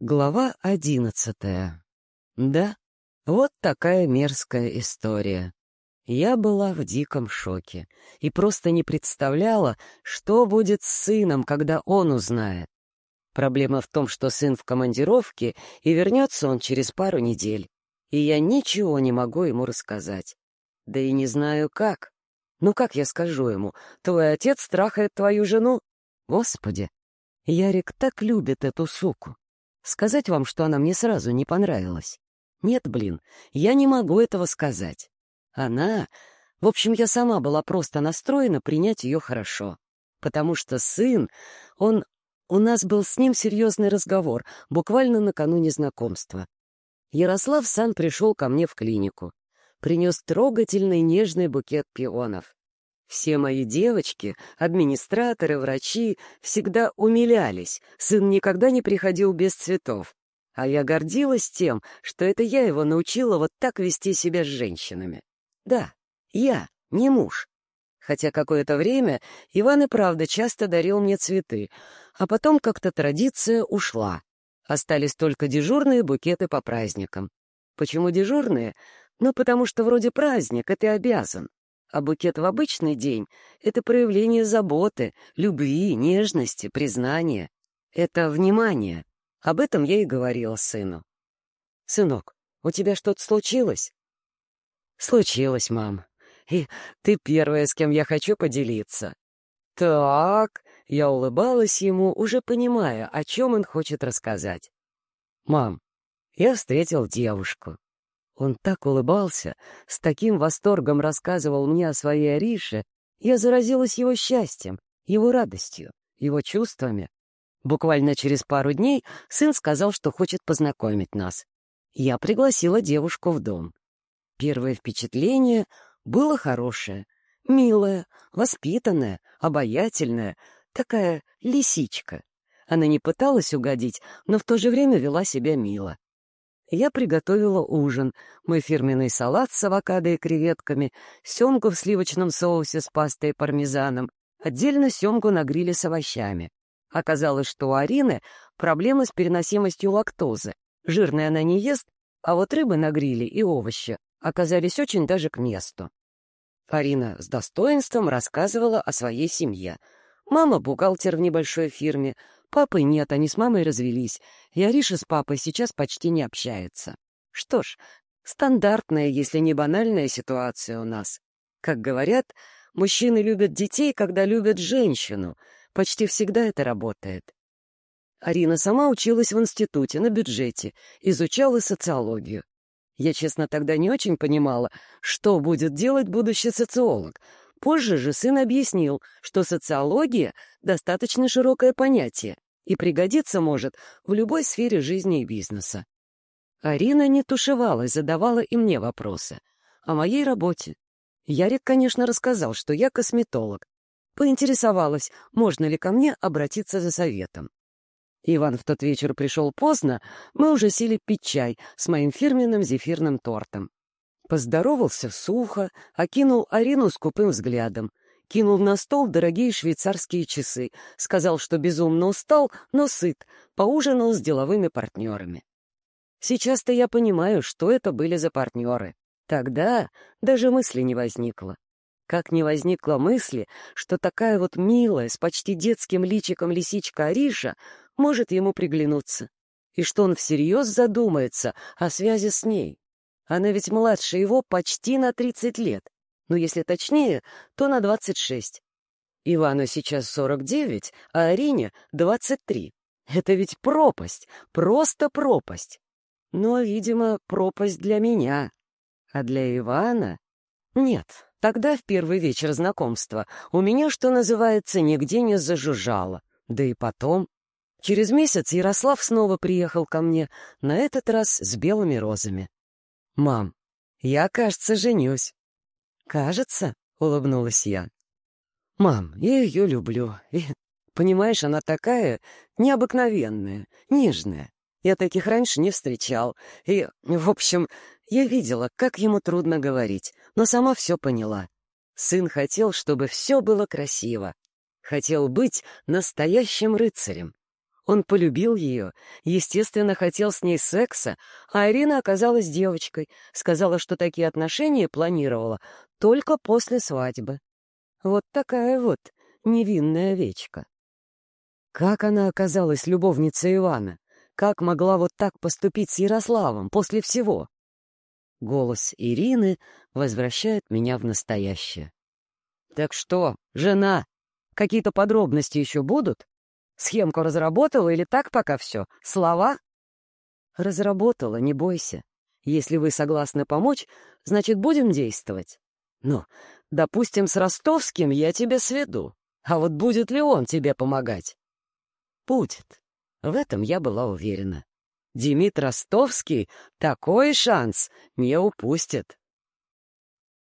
Глава одиннадцатая. Да, вот такая мерзкая история. Я была в диком шоке и просто не представляла, что будет с сыном, когда он узнает. Проблема в том, что сын в командировке, и вернется он через пару недель, и я ничего не могу ему рассказать. Да и не знаю как. Ну как я скажу ему, твой отец страхает твою жену? Господи, Ярик так любит эту суку. Сказать вам, что она мне сразу не понравилась? Нет, блин, я не могу этого сказать. Она... В общем, я сама была просто настроена принять ее хорошо. Потому что сын, он... У нас был с ним серьезный разговор, буквально накануне знакомства. Ярослав Сан пришел ко мне в клинику. Принес трогательный нежный букет пионов. Все мои девочки, администраторы, врачи всегда умилялись. Сын никогда не приходил без цветов. А я гордилась тем, что это я его научила вот так вести себя с женщинами. Да, я, не муж. Хотя какое-то время Иван и правда часто дарил мне цветы, а потом как-то традиция ушла. Остались только дежурные букеты по праздникам. Почему дежурные? Ну, потому что вроде праздник, и ты обязан. А букет в обычный день — это проявление заботы, любви, нежности, признания. Это внимание. Об этом я и говорила сыну. «Сынок, у тебя что-то случилось?» «Случилось, мам. И ты первая, с кем я хочу поделиться». «Так...» — я улыбалась ему, уже понимая, о чем он хочет рассказать. «Мам, я встретил девушку. Он так улыбался, с таким восторгом рассказывал мне о своей Арише, я заразилась его счастьем, его радостью, его чувствами. Буквально через пару дней сын сказал, что хочет познакомить нас. Я пригласила девушку в дом. Первое впечатление было хорошее, милая, воспитанная, обаятельная, такая лисичка. Она не пыталась угодить, но в то же время вела себя мило. Я приготовила ужин, мой фирменный салат с авокадо и креветками, семгу в сливочном соусе с пастой и пармезаном, отдельно семгу на гриле с овощами. Оказалось, что у Арины проблемы с переносимостью лактозы. Жирной она не ест, а вот рыбы на гриле и овощи оказались очень даже к месту. Арина с достоинством рассказывала о своей семье. Мама — бухгалтер в небольшой фирме, Папы нет, они с мамой развелись, и с папой сейчас почти не общается. Что ж, стандартная, если не банальная ситуация у нас. Как говорят, мужчины любят детей, когда любят женщину. Почти всегда это работает. Арина сама училась в институте, на бюджете, изучала социологию. Я, честно, тогда не очень понимала, что будет делать будущий социолог. Позже же сын объяснил, что социология — достаточно широкое понятие, и пригодиться может в любой сфере жизни и бизнеса. Арина не тушевалась, задавала и мне вопросы. О моей работе. Ярик, конечно, рассказал, что я косметолог. Поинтересовалась, можно ли ко мне обратиться за советом. Иван в тот вечер пришел поздно, мы уже сели пить чай с моим фирменным зефирным тортом. Поздоровался сухо, окинул Арину скупым взглядом — кинул на стол дорогие швейцарские часы, сказал, что безумно устал, но сыт, поужинал с деловыми партнерами. Сейчас-то я понимаю, что это были за партнеры. Тогда даже мысли не возникло. Как не возникло мысли, что такая вот милая, с почти детским личиком лисичка Ариша может ему приглянуться, и что он всерьез задумается о связи с ней. Она ведь младше его почти на 30 лет, но если точнее, то на 26. Ивану сейчас 49, а Арине 23. Это ведь пропасть, просто пропасть. Но, видимо, пропасть для меня. А для Ивана? Нет, тогда в первый вечер знакомства у меня, что называется, нигде не зажужжало. Да и потом. Через месяц Ярослав снова приехал ко мне, на этот раз с белыми розами. «Мам, я, кажется, женюсь». «Кажется», — улыбнулась я. «Мам, я ее люблю. И, понимаешь, она такая необыкновенная, нежная. Я таких раньше не встречал. И, в общем, я видела, как ему трудно говорить, но сама все поняла. Сын хотел, чтобы все было красиво. Хотел быть настоящим рыцарем. Он полюбил ее, естественно, хотел с ней секса, а Ирина оказалась девочкой, сказала, что такие отношения планировала только после свадьбы. Вот такая вот невинная вечка. Как она оказалась любовницей Ивана? Как могла вот так поступить с Ярославом после всего? Голос Ирины возвращает меня в настоящее. «Так что, жена, какие-то подробности еще будут? Схемку разработала или так пока все? Слова?» «Разработала, не бойся. Если вы согласны помочь, значит, будем действовать. Ну, допустим, с Ростовским я тебе сведу. А вот будет ли он тебе помогать?» «Будет. В этом я была уверена. Демид Ростовский такой шанс не упустит.